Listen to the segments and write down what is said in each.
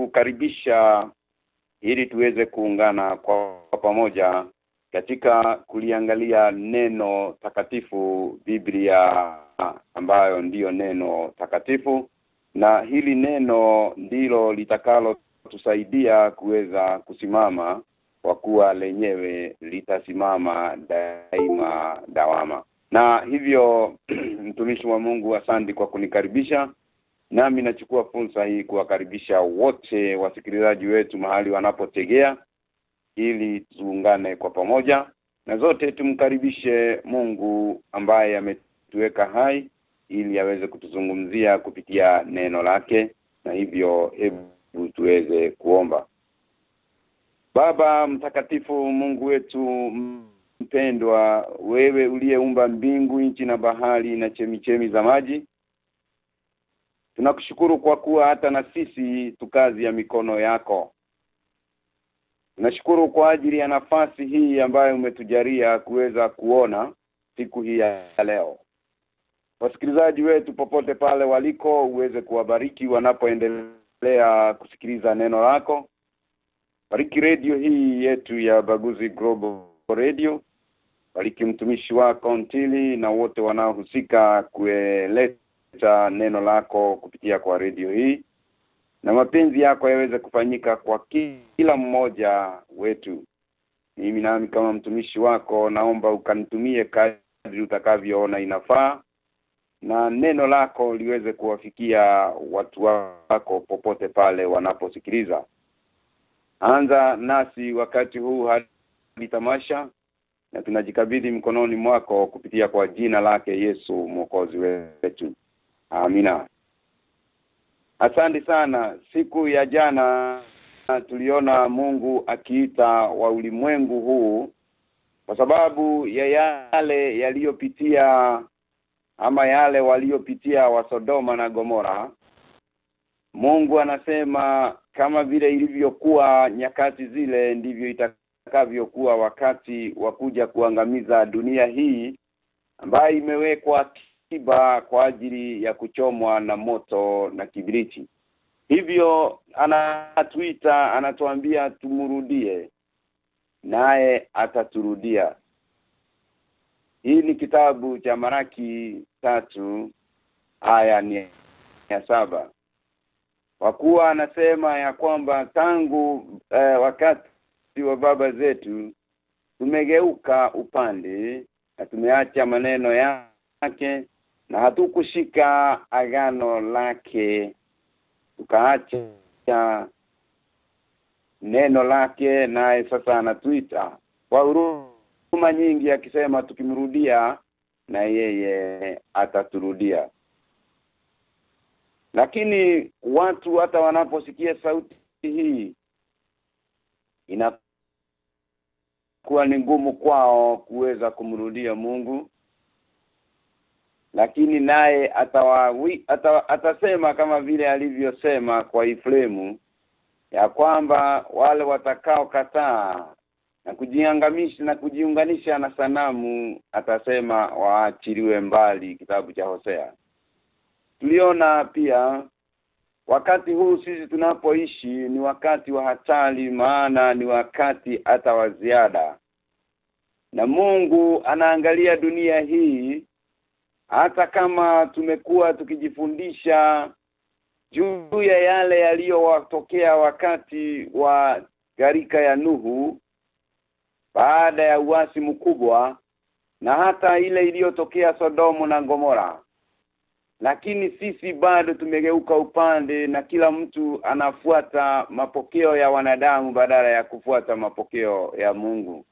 kukukaribisha ili tuweze kuungana kwa pamoja katika kuliangalia neno takatifu Biblia ambayo ndiyo neno takatifu. Na hili neno ndilo litakalo tusaidia kuweza kusimama kwa kuwa lenyewe litasimama daima dawama. Na hivyo mtumishi wa Mungu asandi kwa kunikaribisha nami nachukua fursa hii kuwakaribisha wote wasikilizaji wetu mahali wanapotegea ili tuungane kwa pamoja na zote tumkaribishe Mungu ambaye ametuweka hai ili aweze kutuzungumzia kupitia neno lake. Na hivyo hebu tuweze kuomba. Baba mtakatifu Mungu wetu mpendwa wewe uliyeumba mbingu nchi na bahari na chemichemi za maji Tunakushukuru kwa kuwa hata na sisi tukazi ya mikono yako Tunashukuru kwa ajili ya nafasi hii ambayo umetujalia kuweza kuona siku hii ya leo. Wasikilizaji wetu popote pale waliko uweze kuwabariki wanapoendelea kusikiliza neno lako. Bariki radio hii yetu ya Baguzi Global Radio. Bariki mtumishi wako Ntili na wote wanaohusika kueleta neno lako kupitia kwa redio hii. Na mapenzi yako yaweze kufanyika kwa kila mmoja wetu. Mimi nami kama mtumishi wako naomba ukanitumie kadri utakavyoona inafaa. Na neno lako liweze kuwafikia watu wako popote pale wanaposikiliza. Anza nasi wakati huu hadi tamasha na tunajikabidhi mkononi mwako kupitia kwa jina lake Yesu mwokozi wetu amina Asante sana. Siku ya jana tuliona Mungu akiita wa ulimwengu huu kwa sababu ya yale yaliyopitia ama yale waliopitia wa Sodoma na Gomora. Mungu anasema kama vile ilivyokuwa nyakati zile ndivyo itakavyokuwa wakati wa kuja kuangamiza dunia hii ambayo imewekwa tiba kwa ajili ya kuchomwa na moto na kibiriti. Hivyo anatuita anatuambia tumurudie naye ataturudia. Hii ni kitabu cha Maraki tatu aya ni ya saba. Kwa kuwa anasema ya kwamba tangu eh, wakati wa baba zetu tumegeuka upande na tumeacha maneno yake na hatukushika agano lake tukaacha neno lake naye sasa anatuita kwa huruma nyingi akisema tukimrudia na yeye ataturudia. Lakini watu hata wanaposikia sauti hii inakuwa ni ngumu kwao kuweza kumrudia Mungu lakini naye atawawi ata, atasema kama vile alivyosema kwa Iflemu ya kwamba wale watakao kataa na kujiangamisha na kujiunganisha na sanamu atasema waachiliwe mbali kitabu cha Hosea. Tuliona pia wakati huu sisi tunapoishi ni wakati wa hatari maana ni wakati hata wa ziada. Na Mungu anaangalia dunia hii hata kama tumekuwa tukijifundisha juu ya yale yaliyowatokea wakati wa garika ya Nuhu baada ya uasi mkubwa na hata ile iliyotokea Sodomu na Gomora. Lakini sisi bado tumegeuka upande na kila mtu anafuata mapokeo ya wanadamu badala ya kufuata mapokeo ya Mungu.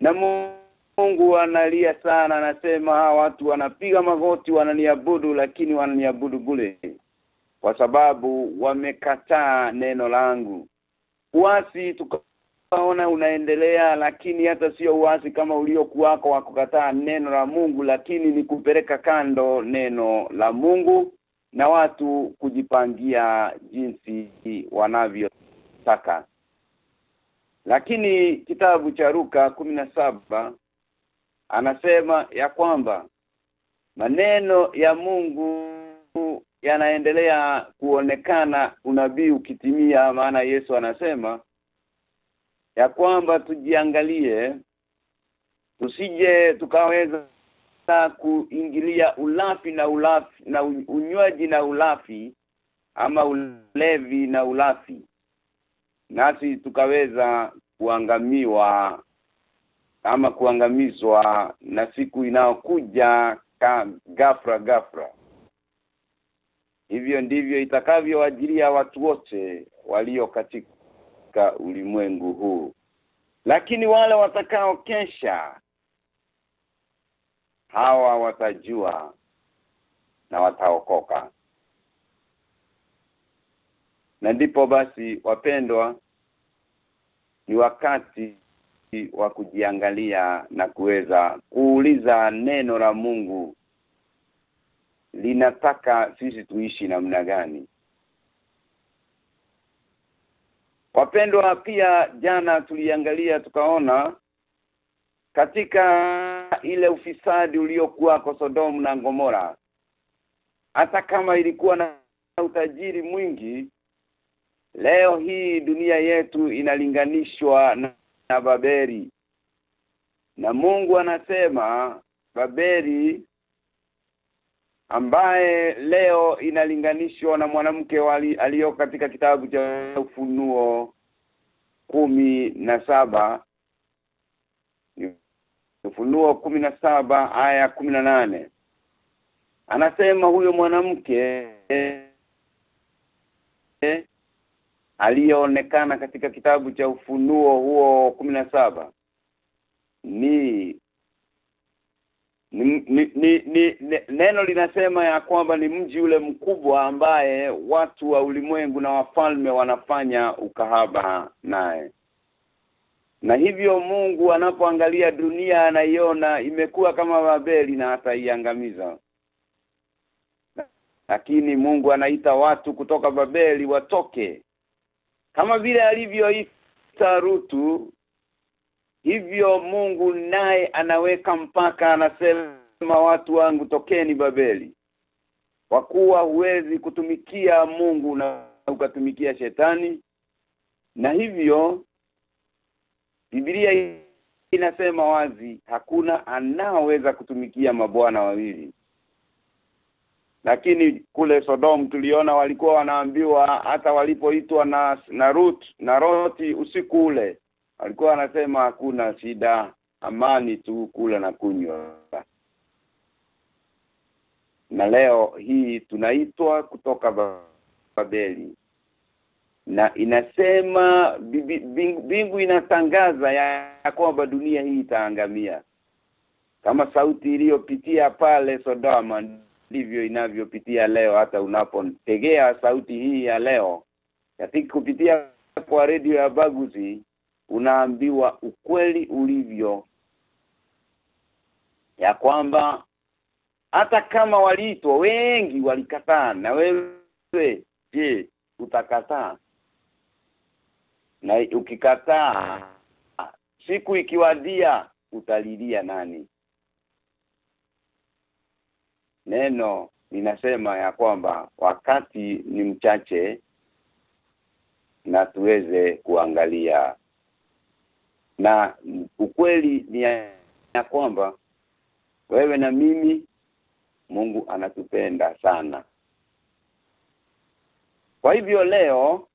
Na Mungu analia sana anasema hawa watu wanapiga magoti wananiabudu lakini wananiabudu bure. Kwa sababu wamekataa neno langu. Uasi tukaona unaendelea lakini hata sio uasi kama uliokuwako wa kukataa neno la Mungu lakini ni kupeleka kando neno la Mungu na watu kujipangia jinsi wanavyotaka. Lakini kitabu cha Ruka saba anasema ya kwamba maneno ya Mungu yanaendelea kuonekana unabii ukitimia maana Yesu anasema ya kwamba tujiangalie tusije tukaweza kuingilia ulafi na ulafi na unywaji na ulafi ama ulevi na ulafi nasi tukaweza kuangamiwa ama kuangamizwa na siku inayokuja gafra gafra hivyo ndivyo itakavyoajiria watu wote walio katika ulimwengu huu. Lakini wale watakaokesha hawa watajua na wataokoka. Na ndipo basi wapendwa ni wakati wa kujiangalia na kuweza kuuliza neno la Mungu. Linataka sisi tuishi namna gani? Wapendwa pia jana tuliangalia tukaona katika ile ufisadi uliokuwa kwa Sodomu na Gomora hata kama ilikuwa na utajiri mwingi leo hii dunia yetu inalinganishwa na, na Babeli. Na Mungu anasema Babeli ambaye leo inalinganishwa na mwanamke aliyo katika kitabu cha ufunuo kumi na saba. Ufunuo kumi na saba aya kumi na nane. Anasema huyo mwanamke eh, aliyeonekana katika kitabu cha ufunuo huo kumi na saba ni ni, ni, ni, ni neno linasema ya kwamba ni mji ule mkubwa ambaye watu wa ulimwengu na wafalme wanafanya ukahaba naye. Na hivyo Mungu anapoangalia dunia anaiona imekuwa kama Babeli na ataiangamiza. Lakini Mungu anaita watu kutoka Babeli watoke kama vile alivyoita Rutu hivyo Mungu naye anaweka mpaka anasema watu wangu tokeni Babeli. Kwa kuwa huwezi kutumikia Mungu na ukatumikia shetani. Na hivyo Biblia inasema wazi hakuna anaoweza kutumikia mabwana wawili lakini kule Sodom tuliona walikuwa wanaambiwa hata walipoitwa na na Ruth na Roti usiku ule walikuwa wanasema hakuna shida amani tu kula na kunywa. Na leo hii tunaitwa kutoka Babeli. Na inasema bingu inatangaza ya kwamba dunia hii itaangamia. Kama sauti iliyopitia pale Sodoma ndivyo inavyopitia leo hata unapotegea sauti hii ya leo. Katika kupitia kwa redio ya Baguzi unaambiwa ukweli ulivyo ya kwamba hata kama waliitwa wengi walikataa na wewe je utakataa? Na ukikataa siku ikiwadia utalilia nani neno linasema ya kwamba wakati ni mchache na tuweze kuangalia. Na ukweli ni ya kwamba wewe na mimi Mungu anatupenda sana. Kwa hivyo leo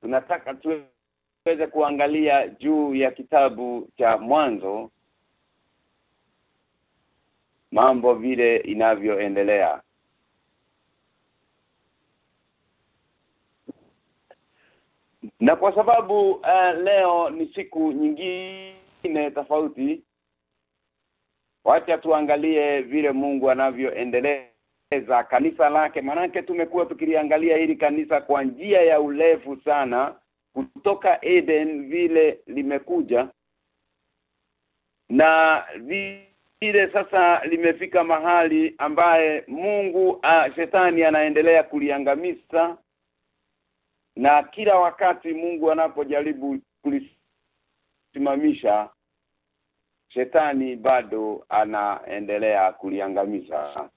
tunataka tuweze kuangalia juu ya kitabu cha mwanzo mambo vile inavyoendelea. Na kwa sababu uh, leo ni siku nyingine tofauti wacha tuangalie vile Mungu anavyoendeleza kanisa lake. Manake tumekuwa tukiliangalia hili kanisa kwa njia ya urefu sana. Kutoka Eden vile limekuja na vile sasa limefika mahali ambaye Mungu uh, shetani anaendelea kuliangamiza na kila wakati Mungu anapojaribu kulisimamisha shetani bado anaendelea kuliangamiza.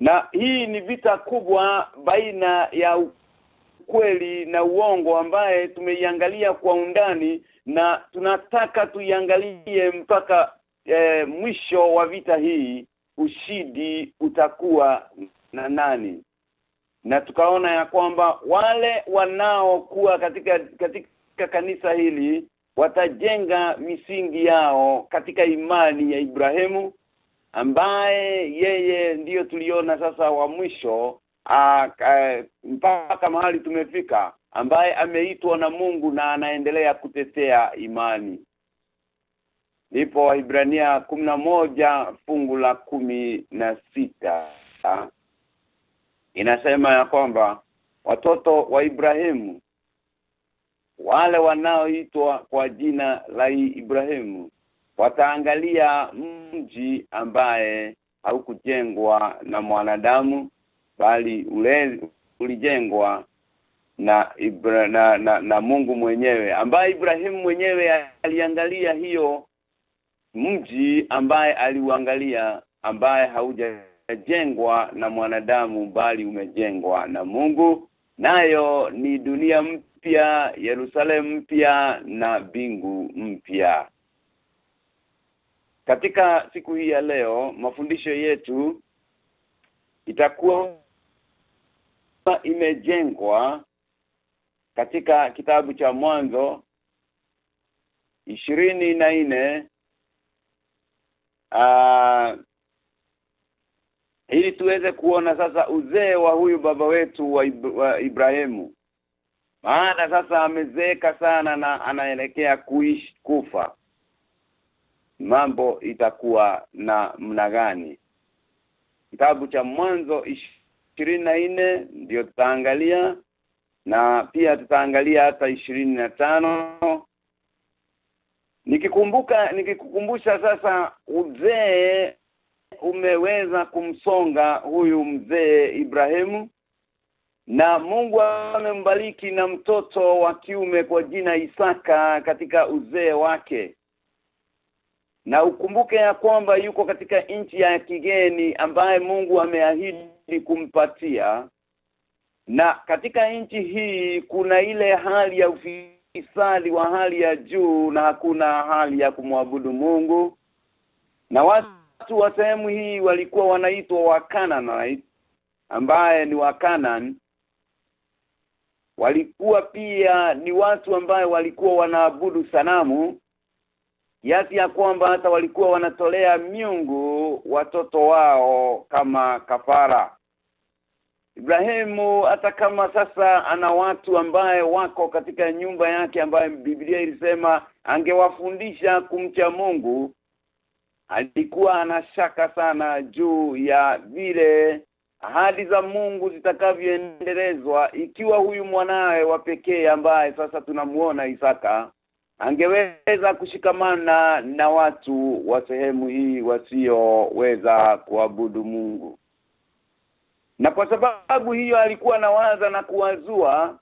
Na hii ni vita kubwa baina ya ukweli na uongo ambaye tumeiangalia kwa undani na tunataka tuiangalie mpaka e, mwisho wa vita hii ushidi utakuwa na nani? Na tukaona ya kwamba wale wanaokuwa katika katika kanisa hili watajenga misingi yao katika imani ya Ibrahimu ambaye yeye ndiyo tuliona sasa wa mwisho mpaka mahali tumefika ambaye ameitwa na Mungu na anaendelea kutetea imani ndipo Waibrania moja fungu la kumi na sita. Inasema ya kwamba watoto wa Ibrahimu wale wanaoitwa kwa jina la Ibrahimu wataangalia mji ambaye haukujengwa na mwanadamu bali ule ulijengwa na, Ibra, na, na na Mungu mwenyewe ambaye Ibrahimu mwenyewe aliangalia hiyo mji ambaye aliuangalia ambaye haujajengwa na mwanadamu bali umejengwa na Mungu. Nayo ni dunia mpya Yerusalemu mpya na bingu mpya. Katika siku hii ya leo mafundisho yetu itakuwa imejengwa katika kitabu cha mwanzo ishirini na nne ili tuweze kuona sasa uzee wa huyu baba wetu wa, Ib wa Ibrahimu. Maana sasa amezeeka sana na anaelekea kuishi kufa. Mambo itakuwa na mna gani? Kitabu cha mwanzo ishirini na nne ndio tutaangalia na pia tutaangalia hata ishirini na tano nikikumbuka nikikukumbusha sasa uzee umeweza kumsonga huyu mzee Ibrahimu. Na Mungu amembariki na mtoto wa kiume kwa jina Isaka katika uzee wake. Na ukumbuke ya kwamba yuko katika nchi ya kigeni ambaye Mungu ameahidi kumpatia. Na katika nchi hii kuna ile hali ya ufisadi wa hali ya juu na hakuna hali ya kumwabudu Mungu. Na watu wa sehemu hii walikuwa wanaitwa Wakananite ambaye ni Wakanan walikuwa pia ni watu ambaye walikuwa wanaabudu sanamu. Kiasi ya kwamba hata walikuwa wanatolea miungu watoto wao kama kafara Ibrahimu hata kama sasa ana watu ambaye wako katika nyumba yake ambaye Biblia ilisema angewafundisha kumcha Mungu alikuwa anashaka sana juu ya vile ahadi za Mungu zitakavyoendelezwa. Ikiwa huyu mwanawe wa pekee ambaye sasa tunamuona Isaka angeweza kushikamana na watu wa sehemu hii wasioweza kuabudu Mungu na kwa sababu hiyo alikuwa anawaza na kuwazua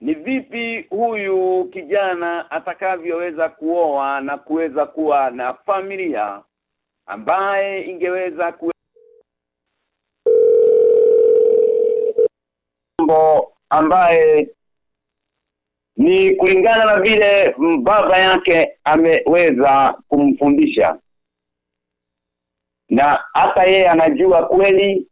ni vipi huyu kijana atakavyoweza kuoa na kuweza kuwa na familia ambaye ingeweza ku ambaye ni kulingana na vile baba yake ameweza kumfundisha na hata yeye anajua kweli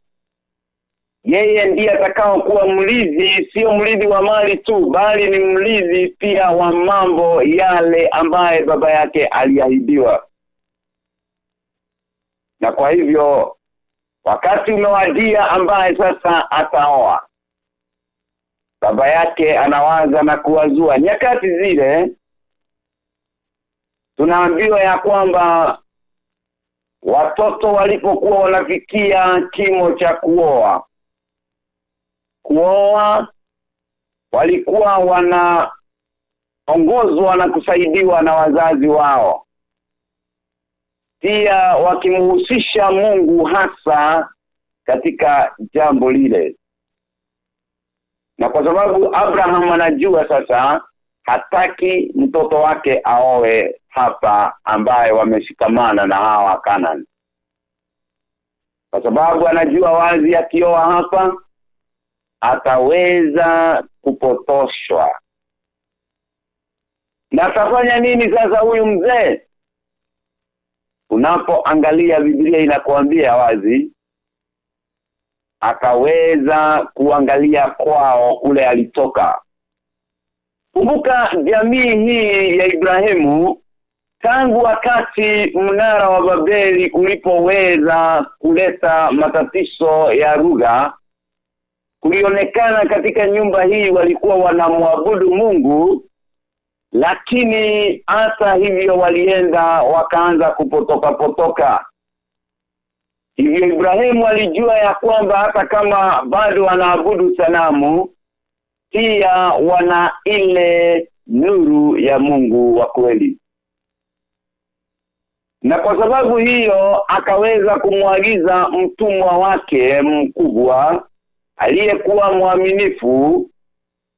yeye ndiye atakao kuwa mlizi sio mlizi wa mali tu bali ni mlizi pia wa mambo yale ambaye baba yake aliahidiwa. Na kwa hivyo wakati umewadia ambaye sasa ataoa baba yake anawaza na kuwazua. Nyakati zile tunaambiwa ya kwamba watoto walipokuwa wanafikia kimo cha kuoa kuoa walikuwa wanaongozwa na kusaidiwa na wazazi wao. Pia wakimhusisha Mungu hasa katika jambo lile. Na kwa sababu Abraham anajua sasa hataki mtoto wake aoe hapa ambaye wameshikamana na hawa Canaan. Kwa sababu anajua wazi akioa hapa ataweza kupotoshwa. Na atafanya nini sasa huyu mzee? Unapoangalia Biblia inakuambia wazi akaweza kuangalia kwao kule alitoka. Kumbuka jamii hii ya Ibrahimu tangu wakati mnara wa Babeli ulipoweza kuleta matatizo ya lugha kulionekana katika nyumba hii walikuwa wanamwabudu Mungu lakini hata hivyo walienda wakaanza kupotoka potoka. Hivyo Ibrahimu alijua ya kwamba hata kama bado wanaabudu sanamu pia wana ile nuru ya Mungu wa kweli na kwa sababu hiyo akaweza kumwagiza mtumwa wake mkubwa aliyekuwa mwaminifu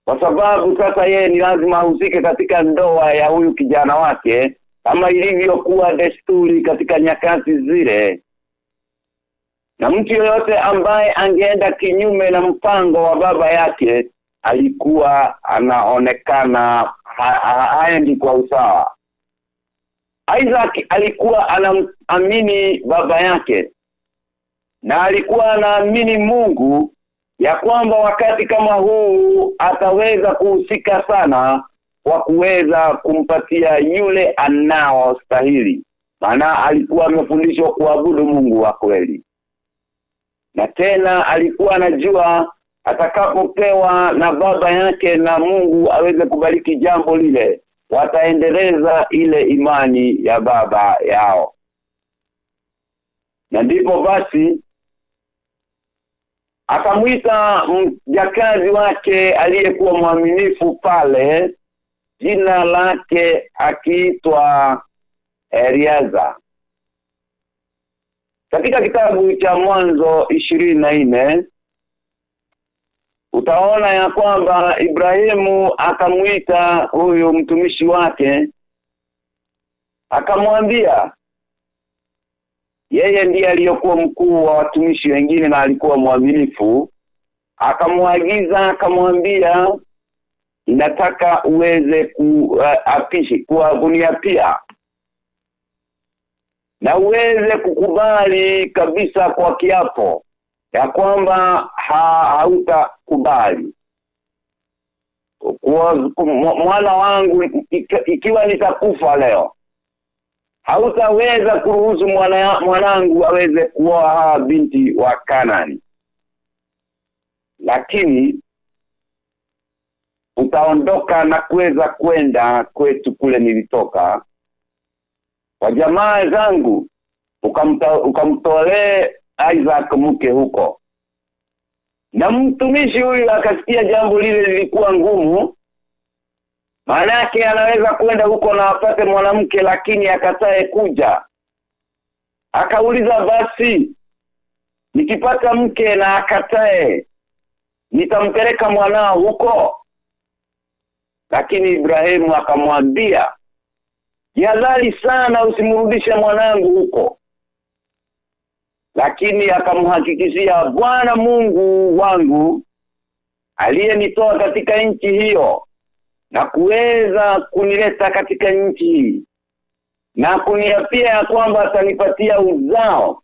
kwa sababu sasa yeye ni lazima ahusike katika ndoa ya huyu kijana wake kama ilivyokuwa desturi katika nyakati zile. Na mtu yoyote ambaye angeenda kinyume na mpango wa baba yake alikuwa anaonekana haendi ha, ha, kwa usawa Isaac alikuwa anaamini baba yake na alikuwa anaamini Mungu ya kwamba wakati kama huu ataweza kuhusika sana kwa kuweza kumpatia yule anao stahili maana alikuwa amefundishwa kuabudu Mungu wa kweli. Na tena alikuwa anajua atakapopewa na baba yake na Mungu aweze kubariki jambo lile wataendeleza ile imani ya baba yao. Na ndipo basi akamwita mjakazi wake aliyekuwa mwaminifu pale jina lake akiitwa Eliaza katika kitabu cha mwanzo ishirini na nne utaona ya kwamba Ibrahimu akamwita huyu mtumishi wake akamwambia yeye ndiye aliyokuwa mkuu wa watumishi wengine na alikuwa mwaminifu. Akamwagiza akamwambia inataka uweze kuapishi uh, kuniapia na uweze kukubali kabisa kwa kiapo ya kwamba ha, hautakubali. Mwana wangu ikiwa nitakufa leo hautaweza kuruhusu mwana mwanangu aweze kuoa binti wa Kanani. Lakini utaondoka na kuweza kwenda kwetu kule nilitoka. Kwa jamaa zangu ukamtolee Isaac mke huko. Na mtumishi huyu akasikia jambo lile lilikuwa ngumu maana yake anaweza kwenda huko na apate mwanamke lakini akatae kuja. Akauliza basi nikipata mke na akatae nitampeleka mwanao huko? Lakini Ibrahimu akamwambia jihadhari sana usimrudishe mwanangu huko lakini akamhakikishia Bwana Mungu wangu aliyenitoa katika nchi hiyo na kuweza kunileta katika nchi hii na kuniapia ya kwamba atanipatia uzao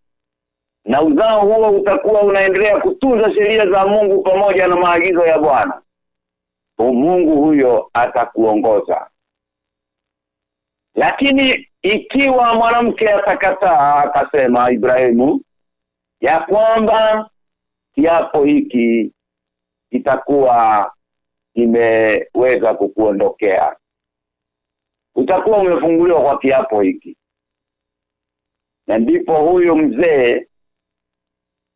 na uzao huo utakuwa unaendelea kutunza sheria za Mungu pamoja na maagizo ya Bwana Mungu huyo atakuongoza. Lakini ikiwa mwanamke atakataa akasema Ibrahimu ya kwamba kiapo hiki kitakuwa kimeweza kukuondokea. Utakuwa umefunguliwa kwa kiapo hiki. Na ndipo huyo mzee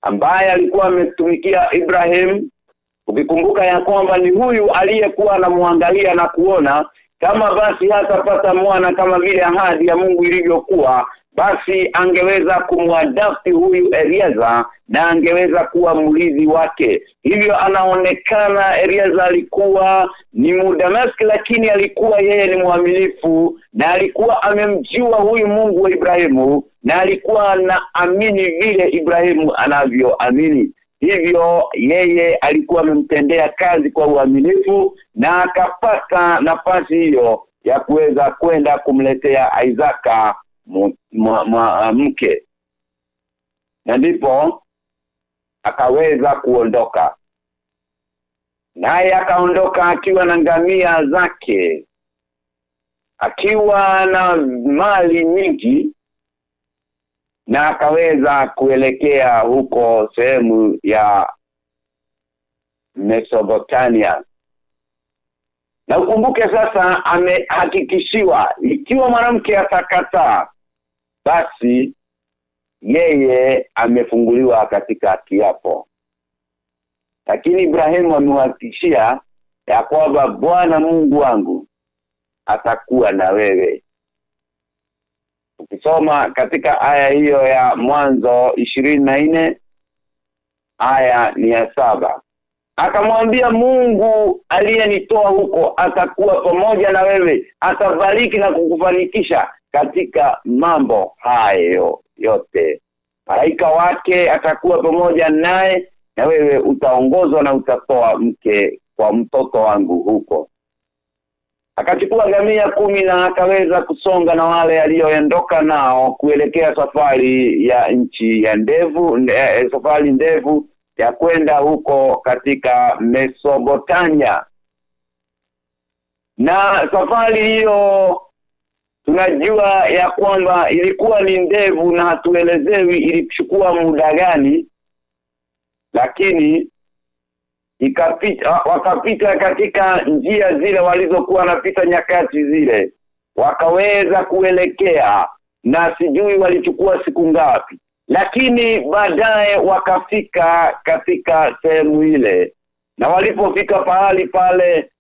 ambaye alikuwa ametumikia Ibrahim ukikumbuka ya kwamba ni huyu aliyekuwa anamwangalia na kuona kama basi hatapata mwana kama vile ahadi ya Mungu ilivyokuwa basi angeweza kumwadafti huyu Eliaza na angeweza kuwa mlizi wake. Hivyo anaonekana Eliaza alikuwa ni Mudamaski lakini alikuwa yeye ni mwaminifu na alikuwa amemjua huyu Mungu wa Ibrahimu na alikuwa anaamini vile Ibrahimu anavyoamini. Hivyo yeye alikuwa amemtendea kazi kwa uaminifu na akapata nafasi hiyo ya kuweza kwenda kumletea Isaka mke. Na ndipo akaweza kuondoka. Naye akaondoka akiwa na ngamia zake. Akiwa na mali nyingi na akaweza kuelekea huko sehemu ya Mesopotamia. Na ukumbuke sasa amehakikishiwa ikiwa mwanamke atakataa basi yeye amefunguliwa katika kiapo. Lakini Ibrahimu amewahakikishia ya kwamba Bwana Mungu wangu atakuwa na wewe. Ukisoma katika aya hiyo ya mwanzo nne aya ni ya saba. Akamwambia Mungu aliyenitoa huko atakuwa pamoja na wewe atabariki na kukufanikisha katika mambo hayo yote. Malaika wake atakuwa pamoja naye na wewe utaongozwa na utatoa mke kwa mtoto wangu huko. Akachukua gamia kumi na akaweza kusonga na wale aliyoendoka nao kuelekea safari ya nchi ya ndevu eh, safari ndevu ya kwenda huko katika Mesopotamia. Na safari hiyo tunajua ya kwamba ilikuwa ni ndevu na hatuelezewi ilichukua muda gani lakini ikapita wakapita katika njia zile walizokuwa wanapita nyakati zile wakaweza kuelekea na sijui walichukua siku ngapi lakini baadaye wakafika katika sehemu ile. Na walipofika pahali pale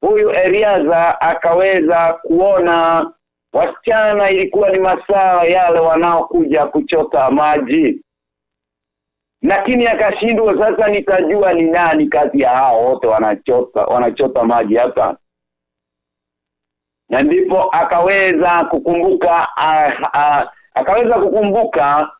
huyu Eliaza akaweza kuona wasichana ilikuwa ni masaa yale wanaokuja kuchota maji. Lakini akashindwa sasa nitajua ni nani kazi ya hao wote wanachota wanachota maji hapa. Na ndipo akaweza kukumbuka uh, uh, akaweza kukumbuka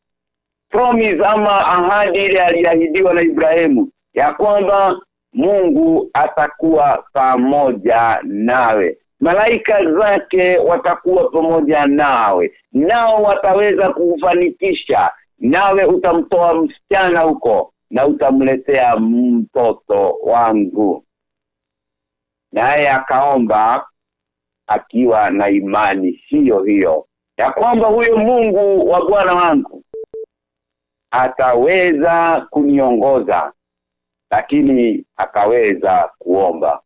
promise ama ahadi ile aliahidiwa na Ibrahimu ya kwamba Mungu atakuwa pamoja nawe. Malaika zake watakuwa pamoja nawe. Nao wataweza kufanikisha nawe utamtoa msichana huko na utamletea mtoto wangu. Naye akaomba akiwa na imani hiyo hiyo ya kwamba huyo Mungu wa Bwana wangu ataweza kuniongoza lakini akaweza kuomba.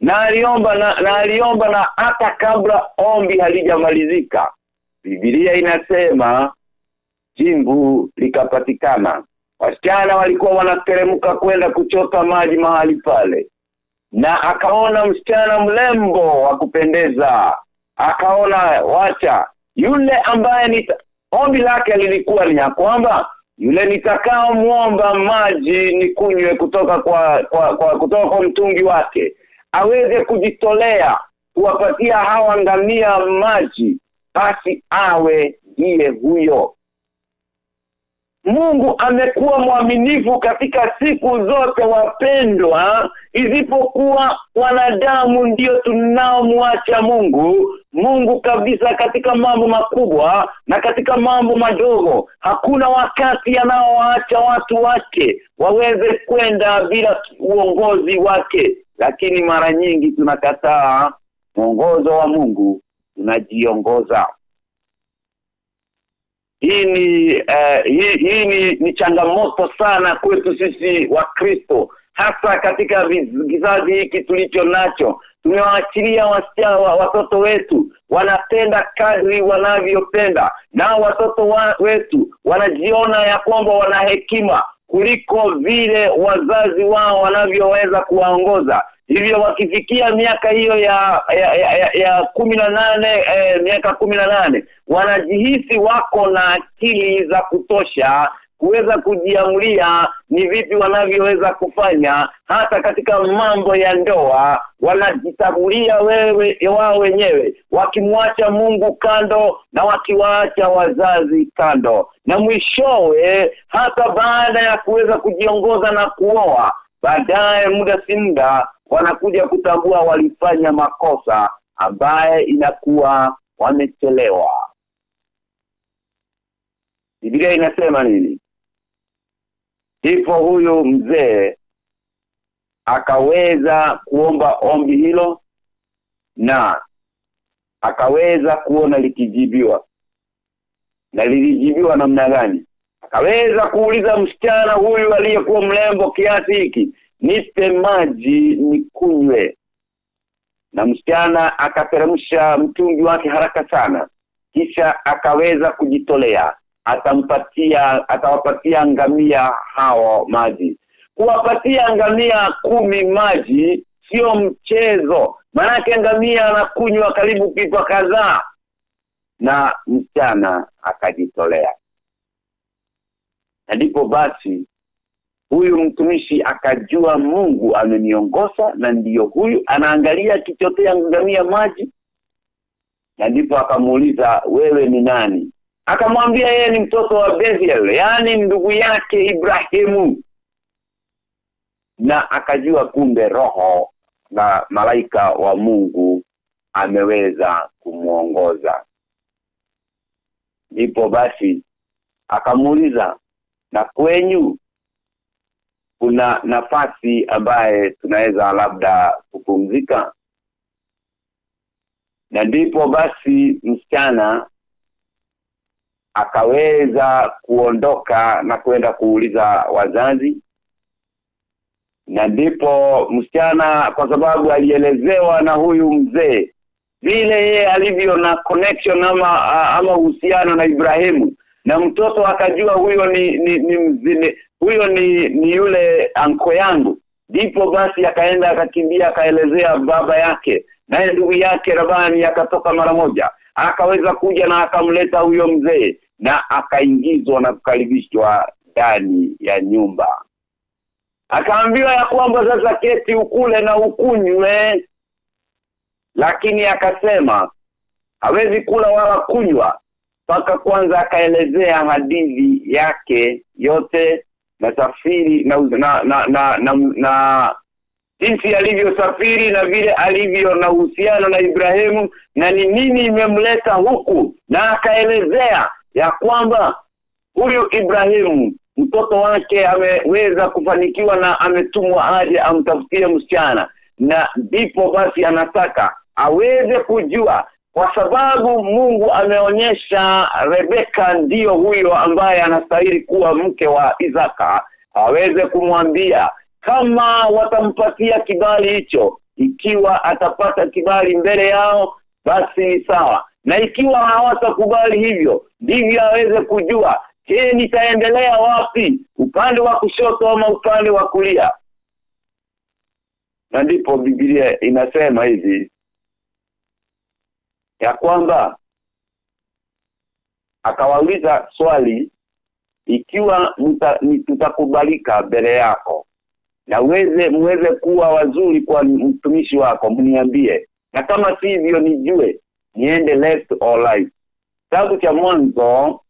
Na aliomba na, na aliomba na hata kabla ombi halijamalizika Biblia inasema jimbu likapatikana. Wasichana walikuwa wanateremka kwenda kuchota maji mahali pale. Na akaona msichana mlembo wa kupendeza. Akaona wacha yule ambaye ni ombi lake lilikuwa ni ya kwamba yule nitakao muomba maji nikunywe kutoka kwa, kwa, kwa kutoka kwa mtungi wake aweze kujitolea kuwapatia hawa ngamia maji basi awe ndiye huyo Mungu amekuwa mwaminifu katika siku zote wapendwa. Isipokuwa wanadamu ndio tunaomwacha Mungu. Mungu kabisa katika mambo makubwa na katika mambo madogo. Hakuna wakati anaoacha watu wake waweze kwenda bila uongozi wake. Lakini mara nyingi tunakataa mwongozo wa Mungu tunajiongoza hii ni uh, hii, hii ni, ni changamoto sana kwetu sisi wa Kristo hasa katika kizazi hiki tulicho nacho. Tumewaachilia wasichana watoto wetu wanatenda kadri wanavyopenda na watoto wa, wetu wanajiona ya kwamba wana hekima kuliko vile wazazi wao wanavyoweza kuwaongoza hivyo wakifikia miaka hiyo ya ya, ya, ya, ya kumi na nane eh, miaka kumi na nane wanajihisi wako na akili za kutosha kuweza kujiamulia ni vipi wanavyoweza kufanya. Hata katika mambo ya ndoa wanajitagulia wewe wao wenyewe wakimwacha Mungu kando na wakiwaacha wazazi kando. Na mwishowe hata baada ya kuweza kujiongoza na kuoa baadaye muda si muda wanakuja kutambua walifanya makosa ambaye inakuwa wamechelewa. Biblia inasema nini? Ndipo huyu mzee akaweza kuomba ombi hilo na akaweza kuona likijibiwa. Na lilijibiwa namna gani? Akaweza kuuliza msichana huyu aliyekuwa mlembo kiasi hiki nipe maji nikunywe na msichana akateremsha mtungi wake haraka sana. Kisha akaweza kujitolea. Atampatia atawapatia ngamia hao maji. Kuwapatia ngamia kumi maji sio mchezo. Maanake ngamia anakunywa karibu pipa kadhaa. Na msichana akajitolea. Ndipo basi huyu mtumishi akajua Mungu ameniongoza na ndiyo huyu anaangalia kichotea ngamia maji. Na ndipo akamuuliza wewe ni nani? Akamwambia yeye ni mtoto wa bethel yani ndugu yake Ibrahimu. Na akajua kumbe roho na malaika wa Mungu ameweza kumuongoza. Ndipo basi akamuuliza na kwenyu kuna nafasi ambaye tunaweza labda kupumzika. Na ndipo basi msichana akaweza kuondoka na kwenda kuuliza wazazi. Na ndipo msichana kwa sababu alielezewa na huyu mzee vile yeye alivyo na connection ama ama uhusiano na Ibrahimu na mtoto akajua huyo ni ni, ni mzine, huyo ni ni yule anko yangu. Ndipo basi akaenda akakimbia akaelezea baba yake naye ndugu yake Rabani akatoka mara moja. Akaweza kuja na akamleta huyo mzee na akaingizwa na kukaribishwa ndani ya nyumba. Akaambiwa ya kwamba sasa keti ukule na ukunywe. Lakini akasema hawezi kula wala kunywa mpaka kwanza akaelezea hadithi yake yote na safiri na na na na, na, na jinsi alivyosafiri na vile alivyo na uhusiano na Ibrahimu na ni nini imemleta huku. Na akaelezea ya kwamba huyu Ibrahimu mtoto wake ameweza kufanikiwa na ametumwa aje amtafutie msichana. Na ndipo basi anataka aweze kujua kwa sababu Mungu ameonyesha Rebeka ndiyo huyo ambaye anastahili kuwa mke wa Isaka aweze kumwambia kama watampatia kibali hicho ikiwa atapata kibali mbele yao basi ni sawa. Na ikiwa hawatakubali hivyo ndivyo aweze kujua je nitaendelea wapi? Upande wa kushoto ama upande wa kulia? Na ndipo Biblia inasema hivi ya kwamba akawauliza swali ikiwa tutakubalika mbele yako na uweze muweze kuwa wazuri kwa mtumishi wako mniambie. Na kama sivyo nijue niende left or right. Kitabu cha mwanzo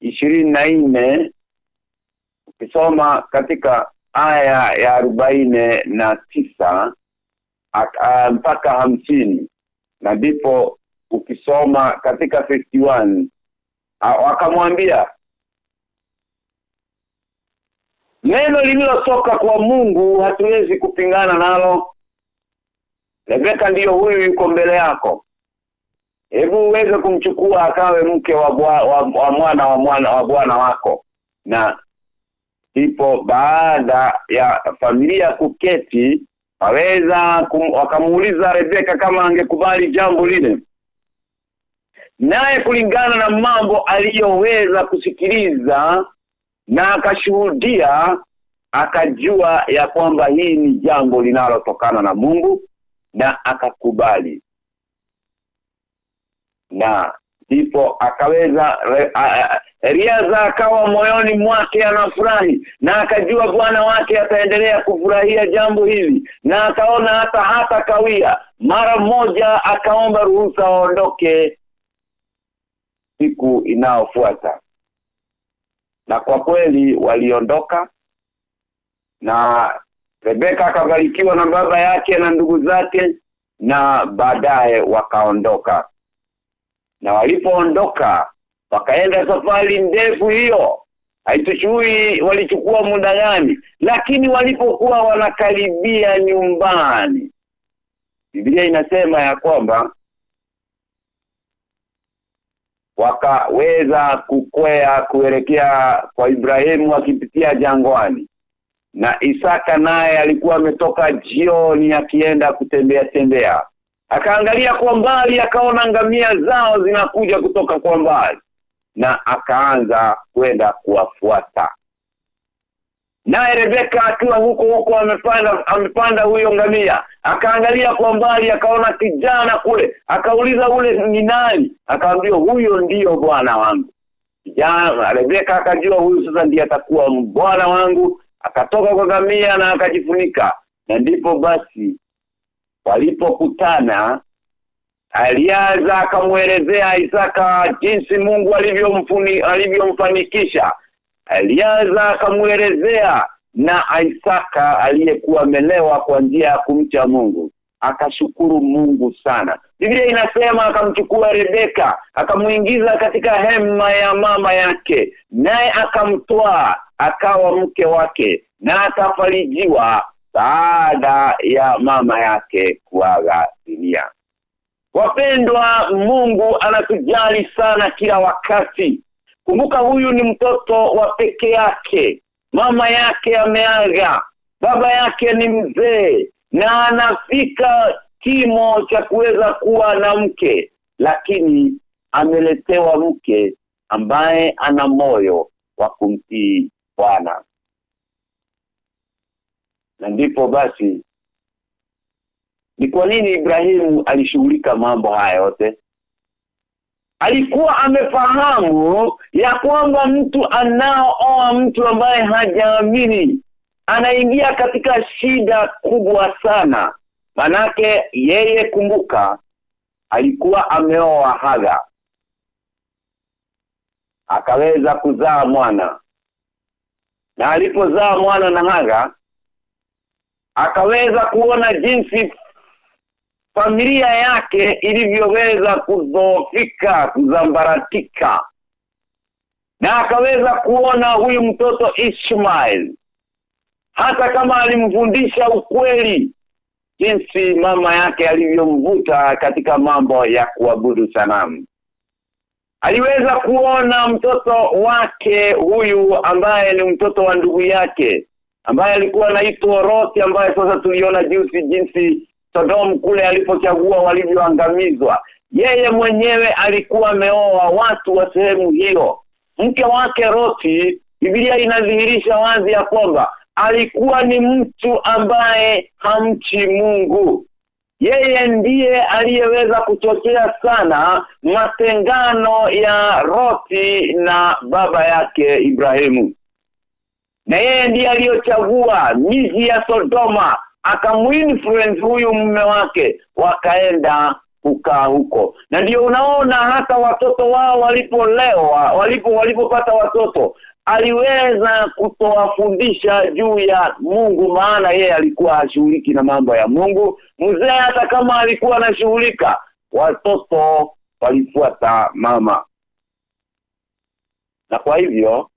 ishirini na nne ukisoma katika aya ya arobaini na tisa mpaka hamsini na ndipo ukisoma katika 51 akamwambia neno lililotoka kwa Mungu hatuwezi kupingana nalo. Rebeka ndiyo huyu yuko mbele yako. Hebu uweze kumchukua akawe mke wa, bua, wa, wa mwana wa mwana wa bwana wako. Na ipo baada ya familia kuketi waweza wakamuuliza Rebeka kama angekubali jambo lile naye kulingana na mambo aliyoweza kusikiliza na akashuhudia akajua ya kwamba hii ni jambo linalotokana na Mungu na akakubali. Na ndipo akaweza Riaza akawa moyoni mwake anafurahi na akajua bwana wake ataendelea kufurahia jambo hili na akaona hata hata kawia. Mara moja akaomba ruhusa aondoke siku inayofuata. Na kwa kweli waliondoka na Rebeka akabarikiwa na baba yake na ndugu zake na baadaye wakaondoka. Na walipoondoka wakaenda safari ndefu hiyo. Haitoshui walichukua muda gani lakini walipokuwa wanakaribia nyumbani. Biblia inasema ya kwamba wakaweza kukwea kuelekea kwa Ibrahimu akipitia jangwani. Na Isaka naye alikuwa ametoka jioni akienda kutembea tembea. Akaangalia kwa mbali akaona ngamia zao zinakuja kutoka kwa mbali. Na akaanza kwenda kuwafuata naye Rebeka akiwa huko huko amepanda amepanda huyo ngamia. Akaangalia kwa mbali akaona kijana kule. Akauliza ule ni nani? Akaambiwa huyo ndiyo bwana wangu. Kijana Rebeka akajua huyu sasa ndiye atakuwa bwana wangu. Akatoka kwa ngamia na akajifunika. Na ndipo basi walipokutana alianza akamwelezea Isaka jinsi Mungu alivyomfuni alivyomfanikisha alianza akamwelezea na Isaka aliyekuwa amelewa kwa njia ya kumcha Mungu. Akashukuru Mungu sana. Biblia inasema akamchukua Rebeka akamuingiza katika hema ya mama yake naye akamtoa akawa mke wake na akafarijiwa baada ya mama yake kuaga dunia. Wapendwa Mungu anatujali sana kila wakati kumbuka huyu ni mtoto wa peke yake. Mama yake ameaga. Baba yake ni mzee. Na anafika kimo cha kuweza kuwa na mke. Lakini ameletewa mke ambaye ana moyo wa kumtii Bwana. Na ndipo basi ni kwa nini Ibrahimu alishughulika mambo haya yote alikuwa amefahamu ya kwamba mtu anaooa mtu ambaye hajaamini anaingia katika shida kubwa sana. Manake yeye kumbuka alikuwa ameoa Haga akaweza kuzaa mwana. Na alipozaa mwana na Haga akaweza kuona jinsi familia yake ilivyoweza kudhoofika kuzambaratika. Na akaweza kuona huyu mtoto Ishmael. Hata kama alimfundisha ukweli jinsi mama yake alivyomvuta katika mambo ya kuabudu sanamu. Aliweza kuona mtoto wake huyu ambaye ni mtoto wa ndugu yake ambaye alikuwa anaitwa Roti ambaye sasa tuliona juzi jinsi Sodom kule alipochagua walivyoangamizwa. Yeye mwenyewe alikuwa ameoa watu wa sehemu hiyo. Mke wake Roti Biblia inadhihirisha wazi ya kwamba alikuwa ni mtu ambaye hamchi Mungu. Yeye ndiye aliyeweza kuchochea sana matengano ya Roti na baba yake Ibrahimu. Na yeye ndiye aliyochagua miji ya Sodoma akamuinfluence huyu mume wake wakaenda kukaa huko. Na ndio unaona hata watoto wao walipolewa walipo walipopata watoto aliweza kutowafundisha juu ya Mungu maana yeye alikuwa hashughuliki na mambo ya Mungu. Mzee hata kama alikuwa anashughulika watoto walifuata mama. Na kwa hivyo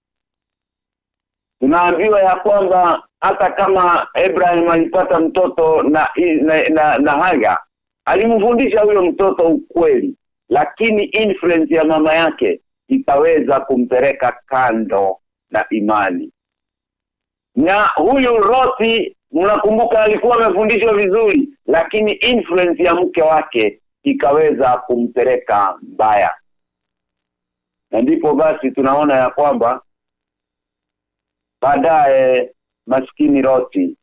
tunaambiwa ya kwamba hata kama Ibrahim alipata mtoto na na, na, na Haga alimfundisha huyo mtoto ukweli lakini influence ya mama yake itaweza kumpeleka kando na imani. Na huyu Roti mnakumbuka alikuwa amefundishwa vizuri lakini influence ya mke wake ikaweza kumpeleka mbaya. Na ndipo basi tunaona ya kwamba baadaye maskini roti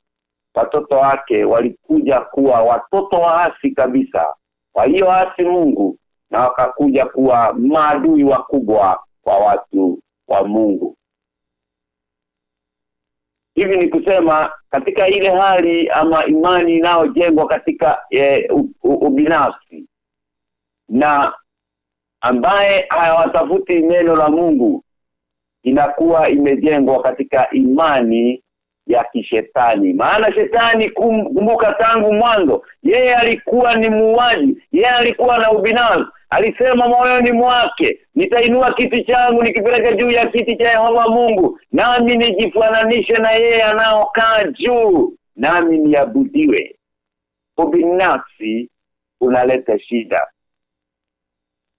watoto wake walikuja kuwa watoto waasi kabisa. Kwa hiyo asi Mungu na wakakuja kuwa maadui wakubwa kwa watu wa Mungu. Hivi ni kusema katika ile hali ama imani inayojengwa katika e, ubinafsi na ambaye hayawatafuti neno la Mungu inakuwa imejengwa katika imani ya kishetani. Maana shetani kumbuka tangu mwanzo yeye alikuwa ni muuaji yeye alikuwa na ubinafsi. Alisema moyoni mwake nitainua kiti changu nikipeleka juu ya kiti cha Yehova Mungu nami nijifananishe na yeye anaokaa juu nami niabudiwe. Ubinafsi unaleta shida.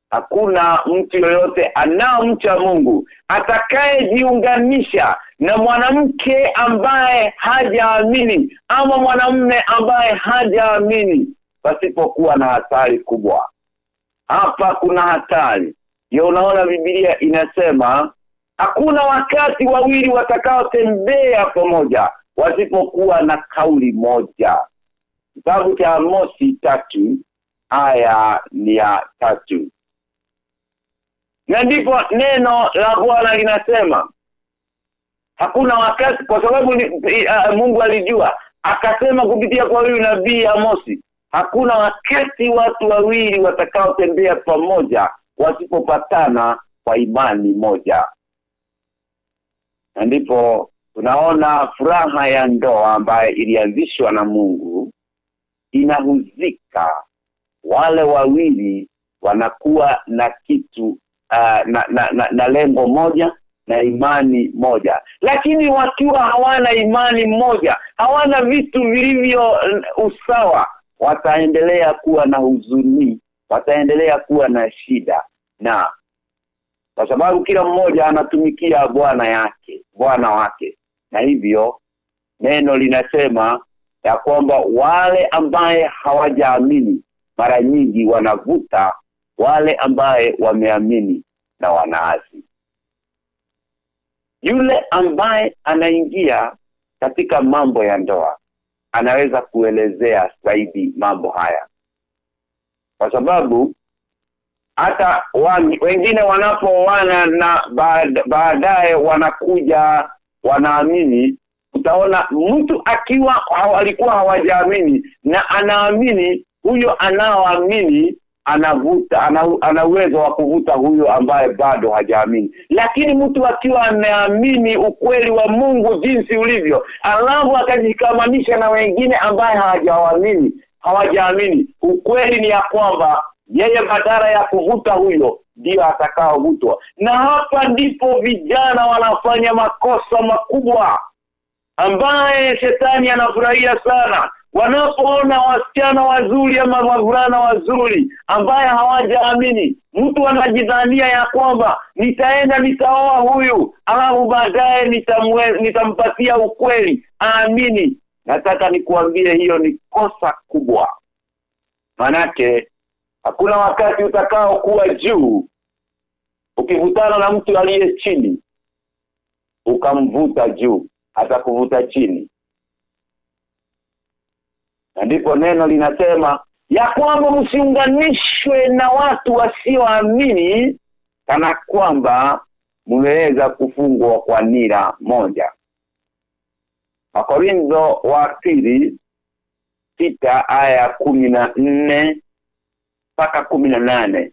Hakuna mtu yoyote anaomcha Mungu atakayejiunganisha na mwanamke ambaye hajaamini ama mwanamume ambaye hajaamini pasipokuwa na hatari kubwa. Hapa kuna hatari. Ndio unaona Biblia inasema hakuna wakati wawili watakaotembea pamoja wasipokuwa na kauli moja. Kitabu cha Amosi tatu aya ni ya tatu. Na ndipo neno la Bwana linasema hakuna wakati kwa sababu ni, uh, Mungu alijua. Akasema kupitia kwa huyu nabii Amosi hakuna wakati watu wawili watakaotembea pamoja wasipopatana kwa imani moja. Na ndipo tunaona furaha ya ndoa ambaye ilianzishwa na Mungu inahuzika. Wale wawili wanakuwa na kitu uh, na, na, na, na lengo moja na imani moja. Lakini wakiwa hawana imani moja hawana vitu vilivyo usawa wataendelea kuwa na huzuni wataendelea kuwa na shida. Na kwa sababu kila mmoja anatumikia bwana yake bwana wake. Na hivyo neno linasema ya kwamba wale ambaye hawajaamini mara nyingi wanavuta wale ambaye wameamini na wanaasi yule ambaye anaingia katika mambo ya ndoa anaweza kuelezea zaidi mambo haya. Kwa sababu hata wengine wanapoana na baadaye wanakuja wanaamini utaona mtu akiwa alikuwa hawajaamini na anaamini huyo anaoamini anavuta ana, uwezo wa kuvuta huyo ambaye bado hajaamini. Lakini mtu akiwa ameamini ukweli wa Mungu jinsi ulivyo alafu akajikamanisha na wengine ambaye hawajaamini hawajaamini ukweli ni ya kwamba yeye badala ya kuvuta huyo ndio atakaovutwa. Na hapa ndipo vijana wanafanya makosa makubwa ambaye shetani anafurahia sana wanapoona wasichana wazuri ama wavulana wazuri ambaye hawajaamini mtu anajidhania ya kwamba nitaenda nitaoa huyu alafu baadaye nitampatia ukweli aamini. Nataka nikuambie hiyo ni kosa kubwa. Manake hakuna wakati utakao kuwa juu ukivutana na mtu aliye chini ukamvuta juu atakuvuta chini na ndipo neno linasema ya kwamba msiunganishwe na watu wasioamini kana kwamba mmeweza kufungwa kwa nira moja. Wakorintho wa pili sita aya kumi na nne mpaka kumi na nane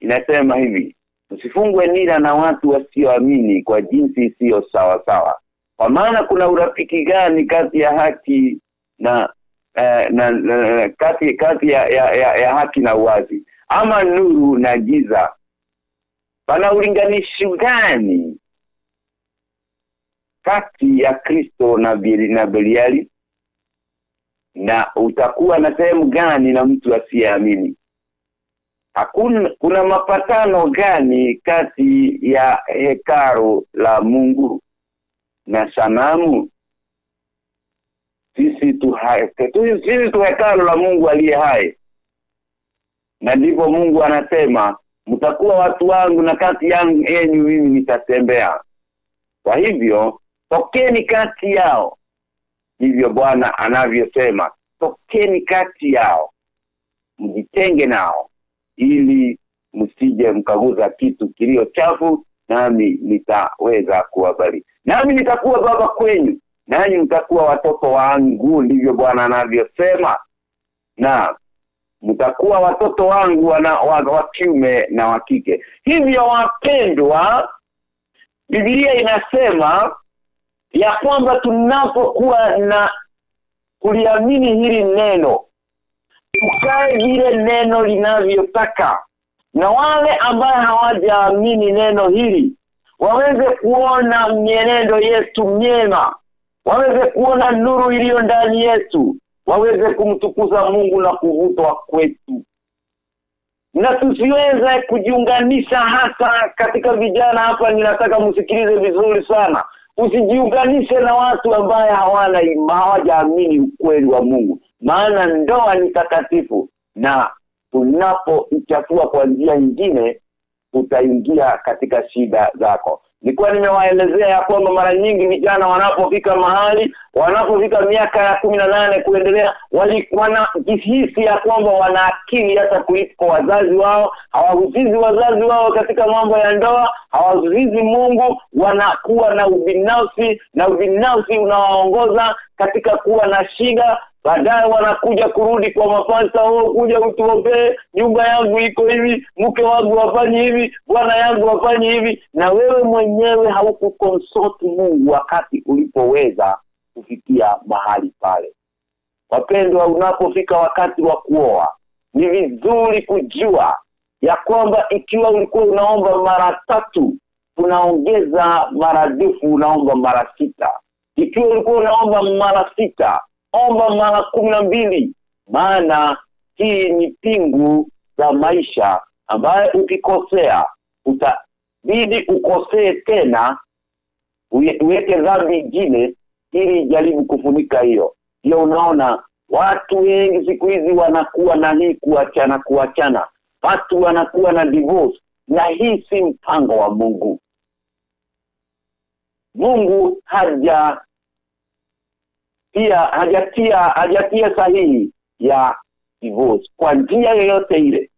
inasema hivi msifungwe nira na watu wasioamini kwa jinsi isiyo sawa sawa kwa maana kuna urafiki gani kati ya haki na eh, na, na kati kati ya, ya, ya, ya haki na uwazi. Ama nuru na giza. Pana ulinganishi gani kati ya Kristo na Bili, na Beliali? Na utakuwa na sehemu gani na mtu asiyeamini? Hakuna kuna mapatano gani kati ya hekaru la Mungu na sanamu sisi tu hai sisi tu hekalo la Mungu aliye hai. Na ndipo Mungu anasema mtakuwa watu wangu na kati yangu enyi mimi nitatembea. Kwa hivyo tokeni kati yao. Hivyo Bwana anavyosema tokeni kati yao mjitenge nao ili msije mkaguza kitu kilio chafu nami nitaweza kuwabariki. Nami nitakuwa baba kwenyu nanyi mtakuwa watoto wangu ndivyo Bwana anavyosema. Na mtakuwa watoto wangu wana, wa, wa kiume na wa kike. Hivyo wapendwa Biblia inasema ya kwamba tunapokuwa na kuliamini hili neno tukae vile neno linavyotaka. Na wale ambaye hawajaamini neno hili waweze kuona mienendo yetu myema waweze kuona nuru iliyo ndani yetu waweze kumtukuza Mungu na kuvutwa kwetu. Na tusiweze kujiunganisha hata katika vijana hapa ninataka msikilize vizuri sana. Usijiunganishe na watu ambaye hawana hawajaamini ukweli wa Mungu. Maana ndoa ni takatifu na tunapoichafua kwa njia nyingine utaingia katika shida zako nilikuwa nimewaelezea ya kwamba mara nyingi vijana wanapofika mahali wanapofika miaka ya kumi na nane kuendelea wanajihisi ya kwamba wana akili hata kuliko wazazi wao. Hawahusizi wazazi wao katika mambo ya ndoa hawahusizi Mungu. Wanakuwa na ubinafsi na ubinafsi unawaongoza katika kuwa na shida baadaye wanakuja kurudi kwa mapasta wao kuja utuombee nyumba yangu iko hivi mke wangu wafanye hivi bwana yangu wafanye hivi. Na wewe mwenyewe haukukonsult Mungu wakati ulipoweza kufikia mahali pale. Wapendwa unapofika wakati wa kuoa ni vizuri kujua ya kwamba ikiwa ulikuwa unaomba mara tatu unaongeza maradufu unaomba mara sita. Ikiwa ulikuwa unaomba mara sita omba mara kumi na mbili. Maana hii ni pingu za maisha ambayo ukikosea utabidi ukosee tena uweke dhambi ingine ili jaribu kufunika hiyo. Ndio unaona watu wengi siku hizi wanakuwa na hii kuachana kuachana. Watu wanakuwa na divorce na hii si mpango wa Mungu. Mungu haja pia hajatia hajatia sahihi ya divorce kwa njia yoyote ile.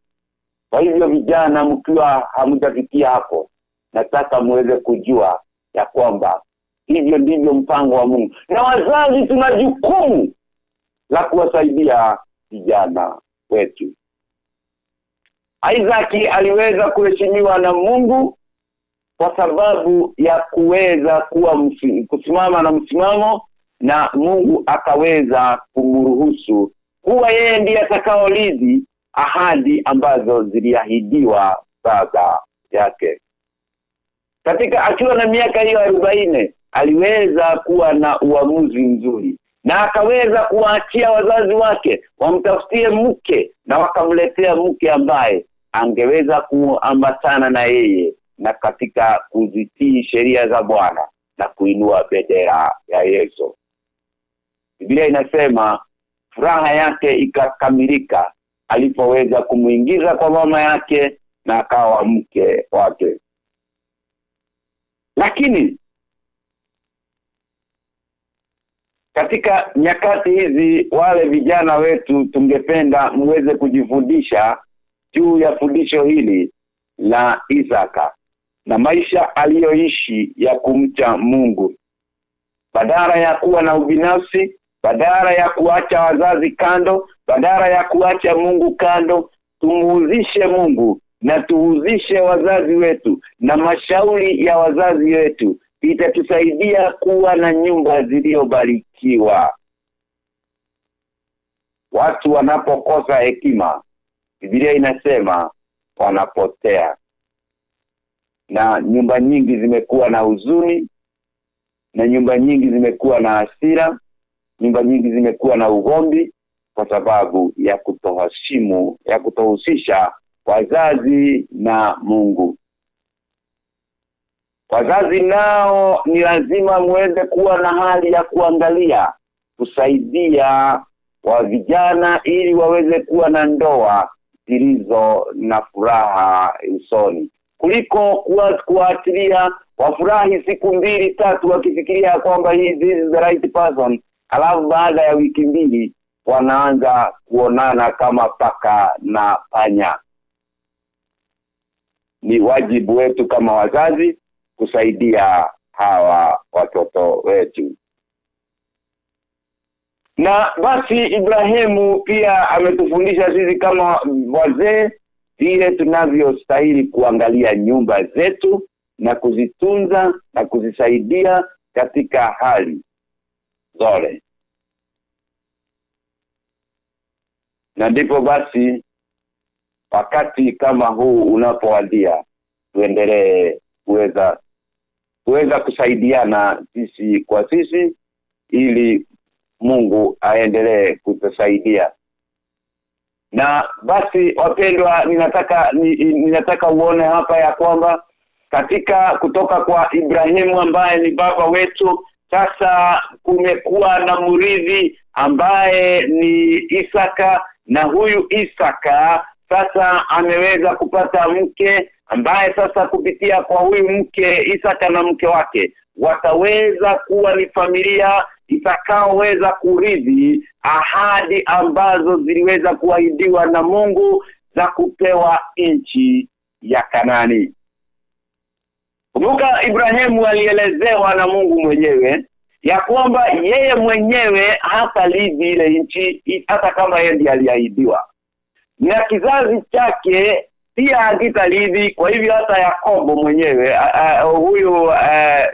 Kwa hivyo vijana mkiwa hamjafikia hapo nataka muweze kujua ya kwamba hivyo ndivyo mpango wa Mungu. Na wazazi tuna jukumu la kuwasaidia vijana wetu. Isaac aliweza kuheshimiwa na Mungu kwa sababu ya kuweza kuwa msi, kusimama na msimamo na Mungu akaweza kumruhusu kuwa yeye ndiye atakaolidhi ahadi ambazo ziliahidiwa baba yake. Katika akiwa na miaka hiyo arobaini aliweza kuwa na uamuzi mzuri na akaweza kuwaachia wazazi wake wamtafutie mke na wakamletea mke ambaye angeweza kuambatana na yeye na katika kuzitii sheria za Bwana na kuinua bendera ya Yesu Biblia inasema furaha yake ikakamilika alipoweza kumuingiza kwa mama yake na akawa mke wake. Lakini katika nyakati hizi wale vijana wetu tungependa mweze kujifundisha juu ya fundisho hili la Isaka na maisha aliyoishi ya kumcha Mungu. Badala ya kuwa na ubinafsi badala ya kuacha wazazi kando badala ya kuacha Mungu kando tumuuzishe Mungu na tuuzishe wazazi wetu na mashauri ya wazazi wetu. Itatusaidia kuwa na nyumba zilizobarikiwa. Watu wanapokosa hekima Biblia inasema wanapotea. Na nyumba nyingi zimekuwa na huzuni na nyumba nyingi zimekuwa na hasira nyumba nyingi zimekuwa na ugombi kwa sababu ya kutoheshimu ya kutohusisha wazazi na Mungu. Wazazi nao ni lazima muweze kuwa na hali ya kuangalia kusaidia wa vijana ili waweze kuwa na ndoa zilizo na furaha usoni. Kuliko kuatilia wafurahi siku mbili tatu wakifikiria kwamba hii this is the right person alafu baada ya wiki mbili wanaanza kuonana kama paka na panya. Ni wajibu wetu kama wazazi kusaidia hawa watoto wetu. Na basi Ibrahimu pia ametufundisha sisi kama wazee vile tunavyostahili kuangalia nyumba zetu na kuzitunza na kuzisaidia katika hali zote na ndipo basi wakati kama huu unapoadia tuendelee kuweza kuweza kusaidiana sisi kwa sisi ili Mungu aendelee kutusaidia. Na basi wapendwa ninataka ni, ninataka uone hapa ya kwamba katika kutoka kwa Ibrahimu ambaye ni baba wetu sasa kumekuwa na muridhi ambaye ni Isaka na huyu Isaka sasa ameweza kupata mke ambaye sasa kupitia kwa huyu mke Isaka na mke wake wataweza kuwa ni familia itakaoweza kuridhi ahadi ambazo ziliweza kuahidiwa na Mungu za kupewa nchi ya Kanani. Kumbuka Ibrahimu alielezewa na Mungu mwenyewe ya kwamba yeye mwenyewe hata lidi ile nchi hata kama yeye ndiye aliahidiwa. Na kizazi chake pia hakitalidhi kwa hivyo hata Yakobo mwenyewe huyu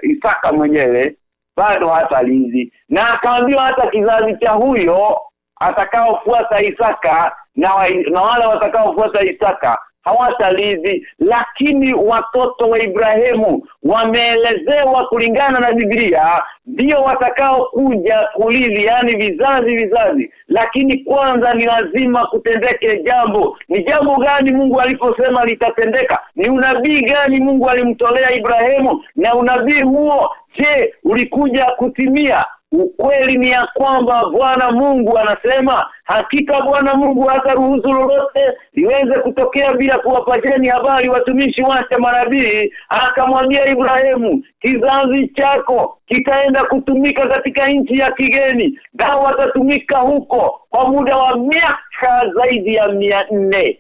Isaka mwenyewe bado hata hatalizi na akaambiwa hata kizazi cha huyo atakaofuata Isaka na, wa, na wale watakaofuata Isaka hawatalizi. Lakini watoto wa Ibrahimu wameelezewa kulingana na Biblia ndio watakaokuja kulizi yani vizazi vizazi. Lakini kwanza ni lazima kutendeke jambo. Ni jambo gani Mungu aliposema litatendeka? Ni unabii gani Mungu alimtolea Ibrahimu? Na unabii huo je ulikuja kutimia ukweli ni ya kwamba Bwana Mungu anasema hakika Bwana Mungu hataruhusu lolote liweze kutokea bila kuwapasheni habari watumishi wake manabii akamwambia Ibrahimu kizazi chako kitaenda kutumika katika nchi ya kigeni na watatumika huko kwa muda wa miaka zaidi ya mia nne.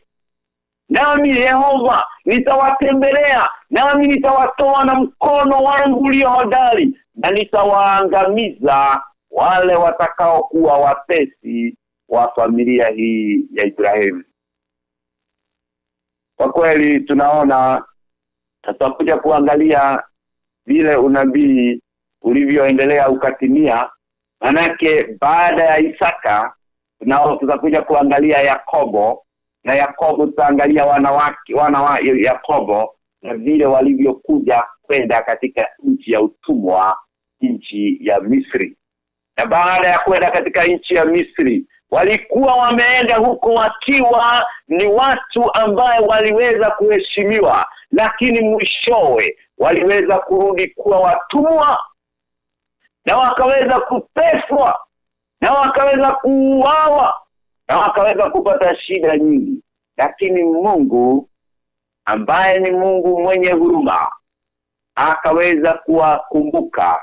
Nami Yehova nitawatembelea nami nitawatoa na mkono wangu ulio hodari na nitawaangamiza wale watakaokuwa watesi wa familia hii ya Ibrahimu. Kwa kweli tunaona tutakuja kuangalia vile unabii ulivyoendelea ukatimia manake baada ya Isaka tunao tutakuja kuangalia Yakobo na Yakobo tutaangalia wanawake wana wa Yakobo na vile walivyokuja kwenda katika nchi ya utumwa nchi ya Misri. Na baada ya kwenda katika nchi ya Misri walikuwa wameenda huko wakiwa ni watu ambaye waliweza kuheshimiwa lakini mwishowe waliweza kurudi kuwa watumwa na wakaweza kuteswa na wakaweza kuuawa na wakaweza kupata shida nyingi. Lakini Mungu ambaye ni Mungu mwenye huruma akaweza kuwakumbuka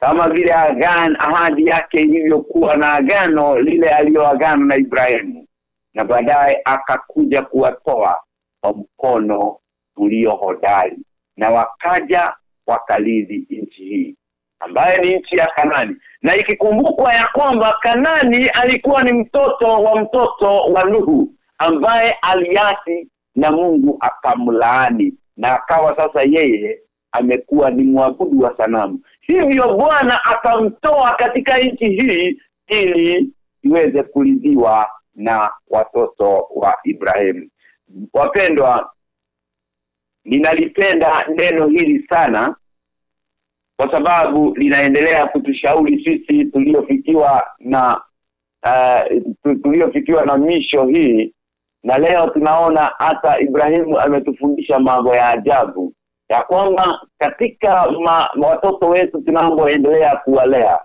kama vile agan ahadi yake ilivyokuwa na agano lile aliyoagana na Ibrahimu. Na baadaye akakuja kuwatoa kwa mkono ulio hodari na wakaja wakalidhi nchi hii ambaye ni nchi ya Kanani. Na ikikumbukwa ya kwamba Kanani alikuwa ni mtoto wa mtoto wa Nuhu ambaye aliasi na Mungu akamlaani na akawa sasa yeye amekuwa ni mwabudu wa sanamu. Hivyo Bwana akamtoa katika nchi hii ili iweze kulidhiwa na watoto wa Ibrahimu. Wapendwa ninalipenda neno hili sana kwa sababu linaendelea kutushauri sisi tuliofikiwa na uh, tuliofikiwa na misho hii. Na leo tunaona hata Ibrahimu ametufundisha mambo ya ajabu ya kwamba katika ma, watoto wetu tunapoendelea kuwalea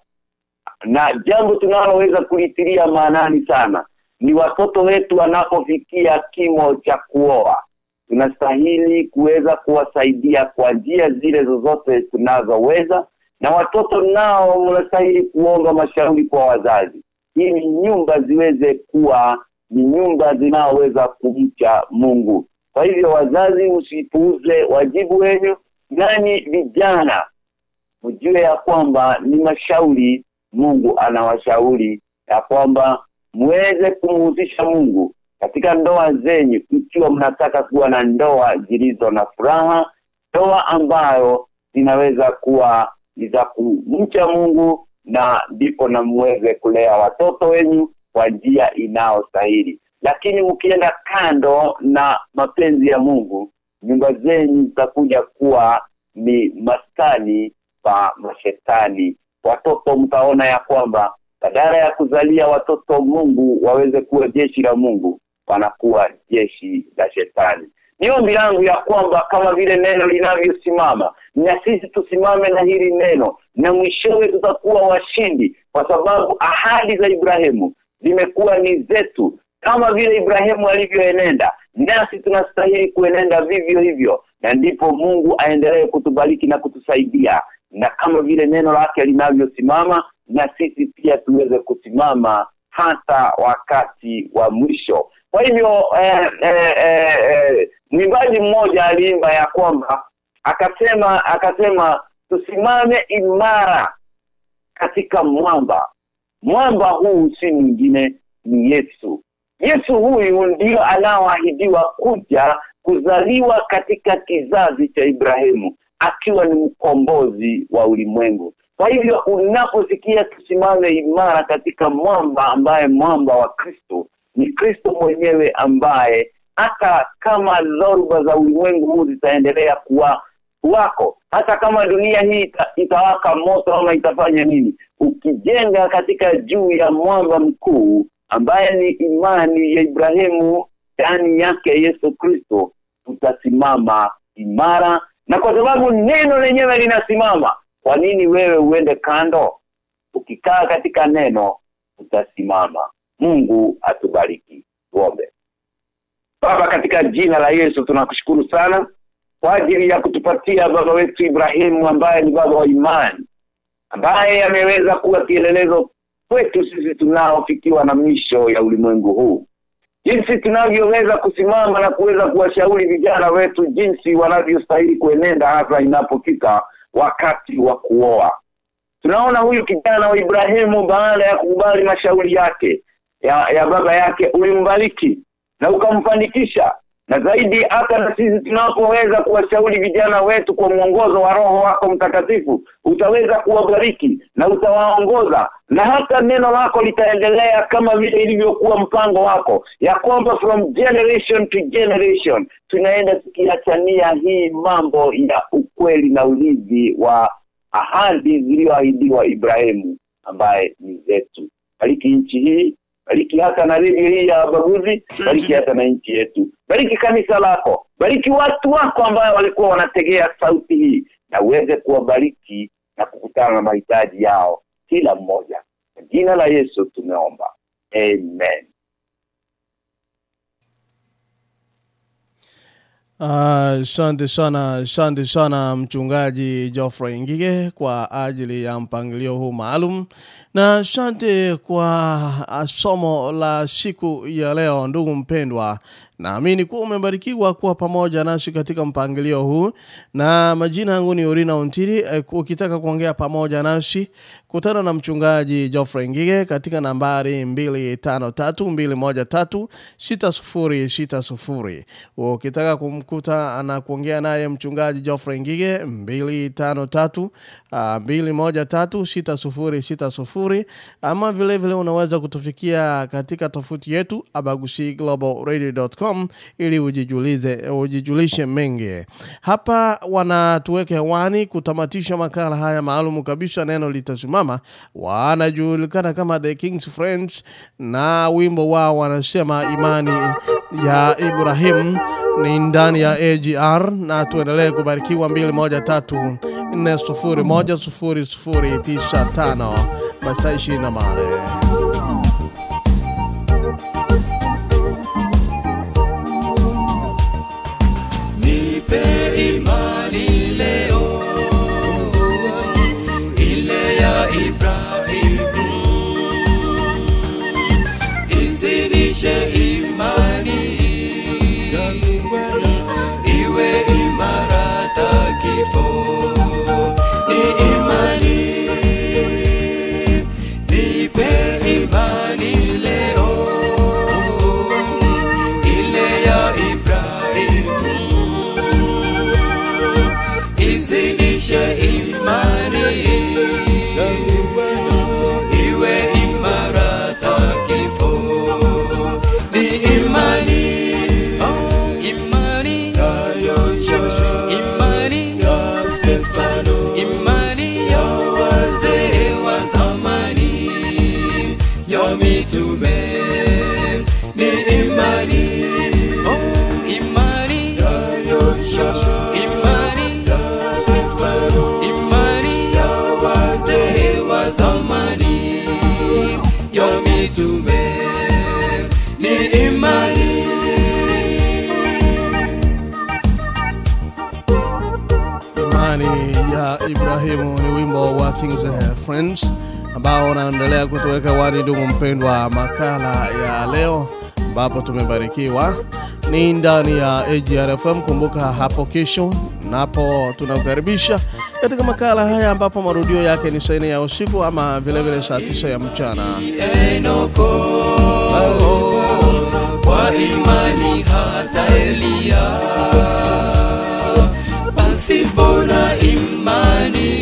na jambo tunaloweza kuitilia maanani sana ni watoto wetu wanapofikia kimo cha kuoa. Tunastahili kuweza kuwasaidia kwa njia zile zozote tunazoweza na watoto nao mnastahili kuomba mashauri kwa wazazi ili nyumba ziweze kuwa ni nyumba zinaoweza kumcha Mungu kwa hivyo wazazi usipuuze wajibu wenu. Nani vijana? Mjue ya kwamba ni mashauri Mungu anawashauri ya kwamba muweze kumhusisha Mungu. Katika ndoa zenyu ikiwa mnataka kuwa na ndoa zilizo na furaha ndoa ambayo zinaweza kuwa za kumcha Mungu na ndipo na muweze kulea watoto wenyu kwa njia inayostahili lakini ukienda kando na mapenzi ya Mungu nyumba zenyu zitakuja kuwa ni maskani pa mashetani. Watoto mtaona ya kwamba badala ya kuzalia watoto Mungu waweze kuwa jeshi la Mungu wanakuwa jeshi la shetani. Ni ombi langu ya kwamba kama vile neno linavyosimama na sisi tusimame na hili neno na mwishowe tutakuwa washindi kwa sababu ahadi za Ibrahimu zimekuwa ni zetu kama vile Ibrahimu alivyoenenda. Nasi tunastahili kuenenda vivyo hivyo na ndipo Mungu aendelee kutubariki na kutusaidia. Na kama vile neno lake linavyosimama na sisi pia tuweze kusimama hata wakati wa mwisho. Kwa hivyo eh, eh, eh, eh, mwimbaji mmoja aliimba ya kwamba akasema akasema tusimame imara katika mwamba. Mwamba huu si mwingine ni Yesu Yesu huyu ndiyo anaoahidiwa kuja kuzaliwa katika kizazi cha Ibrahimu akiwa ni mkombozi wa ulimwengu. Kwa hivyo unaposikia tusimame imara katika mwamba ambaye mwamba wa Kristo ni Kristo mwenyewe ambaye hata kama dhoruba za ulimwengu huu zitaendelea kuwa wako hata kama dunia hii ita, itawaka moto ama itafanya nini ukijenga katika juu ya mwamba mkuu ambaye ni imani ya Ibrahimu ndani yake Yesu Kristo tutasimama imara. Na kwa sababu neno lenyewe linasimama kwa nini wewe uende kando? Ukikaa katika neno utasimama Mungu atubariki. Tuombe. Baba katika jina la Yesu tunakushukuru sana kwa ajili ya kutupatia baba wetu Ibrahimu ambaye ni baba wa imani ambaye ameweza kuwa kielelezo kwetu sisi tunaofikiwa na misho ya ulimwengu huu. Jinsi tunavyoweza kusimama na kuweza kuwashauri vijana wetu jinsi wanavyostahili kuenenda hasa inapofika wakati wa kuoa. Tunaona huyu kijana wa Ibrahimu baada ya kukubali mashauri yake ya, ya baba yake ulimbariki na ukamfanikisha na zaidi hata na sisi tunapoweza kuwashauri vijana wetu kwa mwongozo wa roho wako mtakatifu utaweza kuwabariki na utawaongoza. Na hata neno lako litaendelea kama vile ilivyokuwa mpango wako ya kwamba from generation to generation tunaenda tukiachania hii mambo ya ukweli na ulizi wa ahadi zilizoahidiwa Ibrahimu ambaye ni zetu. Bariki nchi hii bariki hata na redio hii ya baguzi bariki hata na nchi yetu. Bariki kanisa lako. Bariki watu wako ambao walikuwa wanategea sauti hii. Na uweze kuwabariki na kukutana na mahitaji yao kila mmoja. Kwa jina la Yesu tumeomba. Amen Asante uh, sana, asante sana mchungaji Geoffrey Ngige kwa ajili ya mpangilio huu maalum, na asante kwa somo la siku ya leo, ndugu mpendwa. Naamini kuwa umebarikiwa kuwa pamoja nasi katika mpangilio huu, na majina yangu ni Orina Ontiri. Ukitaka kuongea pamoja nasi, kutana na mchungaji Geoffrey Ngige katika nambari 2531366060. Ukitaka kumkuta na kuongea naye mchungaji Geoffrey Ngige 253 uh, 2136060 ama vile vile unaweza kutufikia katika tofuti yetu abagusiglobalradio.com ili ujijulize ujijulishe mengi. Hapa wanatuweke hewani kutamatisha makala haya maalum kabisa, neno litasimama. Wanajulikana kama The King's Friends na wimbo wao wanasema imani ya Ibrahim ni ndani ya AGR, na tuendelee kubarikiwa 213 401 0095 masaa 28. Kings Friends ambao unaendelea kutoweka wani. Ndugu mpendwa, makala ya leo ambapo tumebarikiwa ni ndani ya AGRFM. Kumbuka hapo kesho napo tunakukaribisha katika makala haya ambapo marudio yake ni saa ya usiku ama vilevile saa tisa ya mchana. Enoko, kwa imani hata Elia pasipo na imani